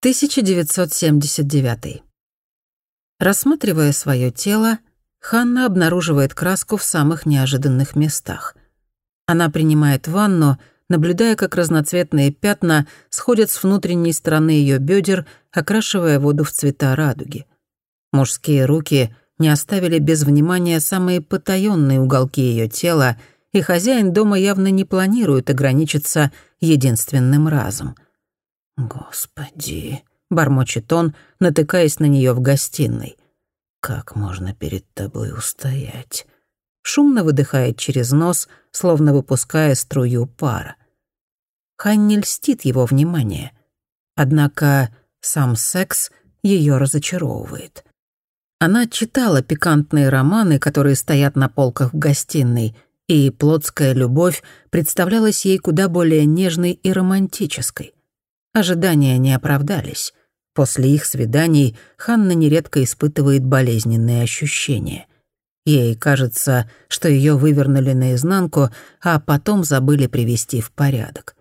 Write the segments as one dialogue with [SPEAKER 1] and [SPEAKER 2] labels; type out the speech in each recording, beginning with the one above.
[SPEAKER 1] 1979. Рассматривая свое тело, Ханна обнаруживает краску в самых неожиданных местах. Она принимает ванну, наблюдая, как разноцветные пятна сходят с внутренней стороны ее бедер, окрашивая воду в цвета радуги. Мужские руки не оставили без внимания самые потаенные уголки ее тела, и хозяин дома явно не планирует ограничиться единственным разом — «Господи!» — бормочет он, натыкаясь на нее в гостиной. «Как можно перед тобой устоять?» Шумно выдыхает через нос, словно выпуская струю пара. Ханни льстит его внимание. Однако сам секс ее разочаровывает. Она читала пикантные романы, которые стоят на полках в гостиной, и плотская любовь представлялась ей куда более нежной и романтической. Ожидания не оправдались. После их свиданий Ханна нередко испытывает болезненные ощущения. Ей кажется, что ее вывернули наизнанку, а потом забыли привести в порядок.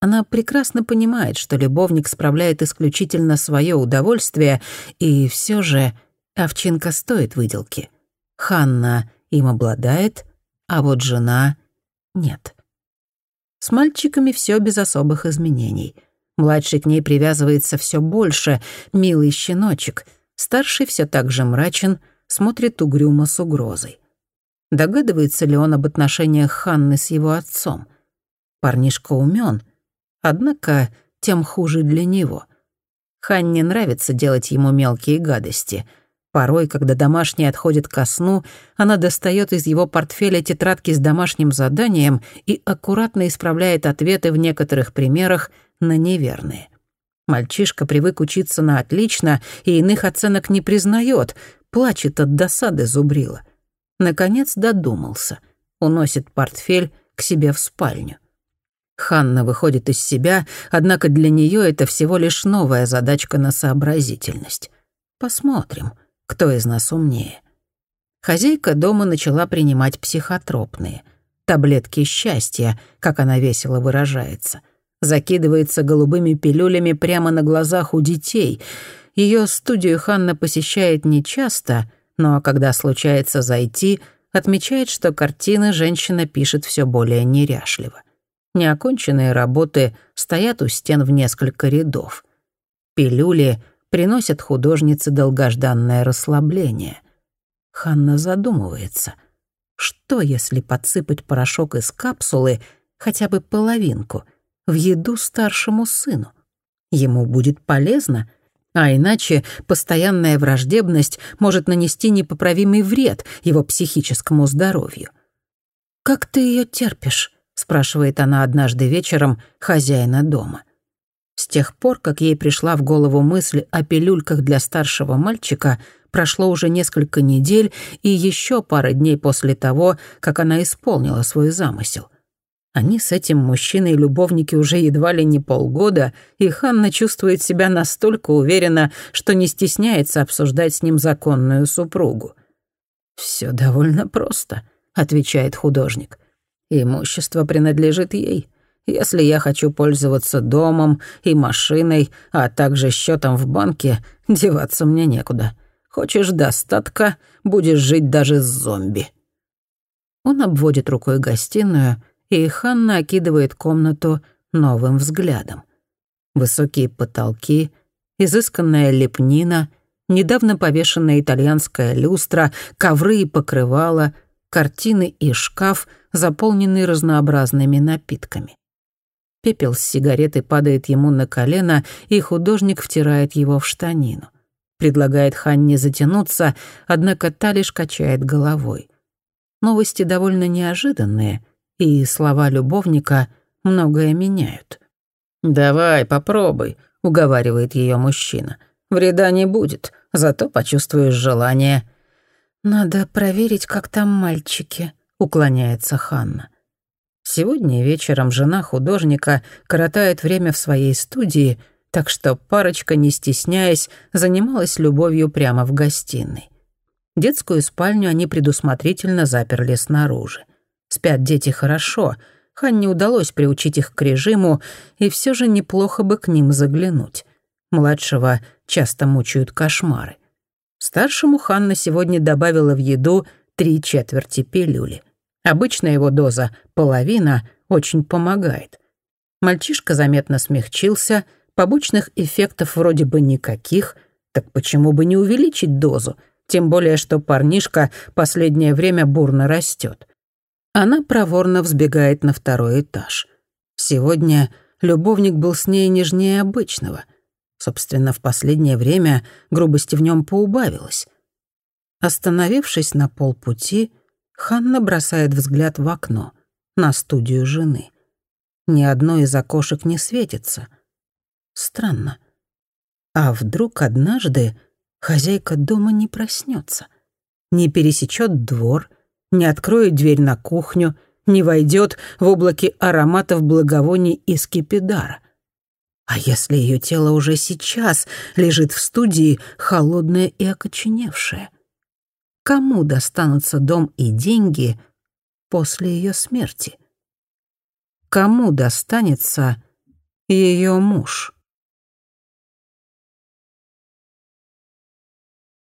[SPEAKER 1] Она прекрасно понимает, что любовник справляет исключительно свое удовольствие, и все же овчинка стоит выделки. Ханна им обладает, а вот жена — нет. С мальчиками все без особых изменений — Младший к ней привязывается все больше, милый щеночек. Старший все так же мрачен, смотрит угрюмо с угрозой. Догадывается ли он об отношениях Ханны с его отцом? Парнишка умен, однако тем хуже для него. Ханне нравится делать ему мелкие гадости — Порой, когда домашний отходит ко сну, она достает из его портфеля тетрадки с домашним заданием и аккуратно исправляет ответы в некоторых примерах на неверные. Мальчишка привык учиться на отлично и иных оценок не признает, плачет от досады зубрила. Наконец додумался. Уносит портфель к себе в спальню. Ханна выходит из себя, однако для нее это всего лишь новая задачка на сообразительность. Посмотрим кто из нас умнее. Хозяйка дома начала принимать психотропные. Таблетки счастья, как она весело выражается. Закидывается голубыми пилюлями прямо на глазах у детей. Ее студию Ханна посещает нечасто, но когда случается зайти, отмечает, что картины женщина пишет все более неряшливо. Неоконченные работы стоят у стен в несколько рядов. Пилюли приносят художнице долгожданное расслабление. Ханна задумывается, что если подсыпать порошок из капсулы, хотя бы половинку, в еду старшему сыну? Ему будет полезно, а иначе постоянная враждебность может нанести непоправимый вред его психическому здоровью. «Как ты ее терпишь?» — спрашивает она однажды вечером хозяина дома. С тех пор, как ей пришла в голову мысль о пилюльках для старшего мальчика, прошло уже несколько недель и еще пара дней после того, как она исполнила свой замысел. Они с этим мужчиной-любовники уже едва ли не полгода, и Ханна чувствует себя настолько уверенно, что не стесняется обсуждать с ним законную супругу. «Все довольно просто», — отвечает художник. «Имущество принадлежит ей». Если я хочу пользоваться домом и машиной, а также счетом в банке, деваться мне некуда. Хочешь достатка, будешь жить даже с зомби». Он обводит рукой гостиную, и Ханна окидывает комнату новым взглядом. Высокие потолки, изысканная лепнина, недавно повешенная итальянская люстра, ковры и покрывала, картины и шкаф, заполненный разнообразными напитками. Пепел с сигареты падает ему на колено, и художник втирает его в штанину. Предлагает Ханне затянуться, однако та лишь качает головой. Новости довольно неожиданные, и слова любовника многое меняют. «Давай, попробуй», — уговаривает ее мужчина. «Вреда не будет, зато почувствуешь желание». «Надо проверить, как там мальчики», — уклоняется Ханна. Сегодня вечером жена художника коротает время в своей студии, так что парочка, не стесняясь, занималась любовью прямо в гостиной. Детскую спальню они предусмотрительно заперли снаружи. Спят дети хорошо, Ханне удалось приучить их к режиму, и все же неплохо бы к ним заглянуть. Младшего часто мучают кошмары. Старшему Ханна сегодня добавила в еду три четверти пилюли. Обычно его доза, половина, очень помогает. Мальчишка заметно смягчился, побочных эффектов вроде бы никаких, так почему бы не увеличить дозу? Тем более, что парнишка последнее время бурно растет. Она проворно взбегает на второй этаж. Сегодня любовник был с ней нежнее обычного. Собственно, в последнее время грубости в нем поубавилось. Остановившись на полпути, Ханна бросает взгляд в окно, на студию жены. Ни одно из окошек не светится. Странно. А вдруг однажды хозяйка дома не проснется, не пересечет двор, не откроет дверь на кухню, не войдет в облаке ароматов благовоний из кипидара. А если ее тело уже сейчас лежит в студии, холодное и окоченевшее? Кому достанутся дом и деньги после ее смерти? Кому достанется ее муж?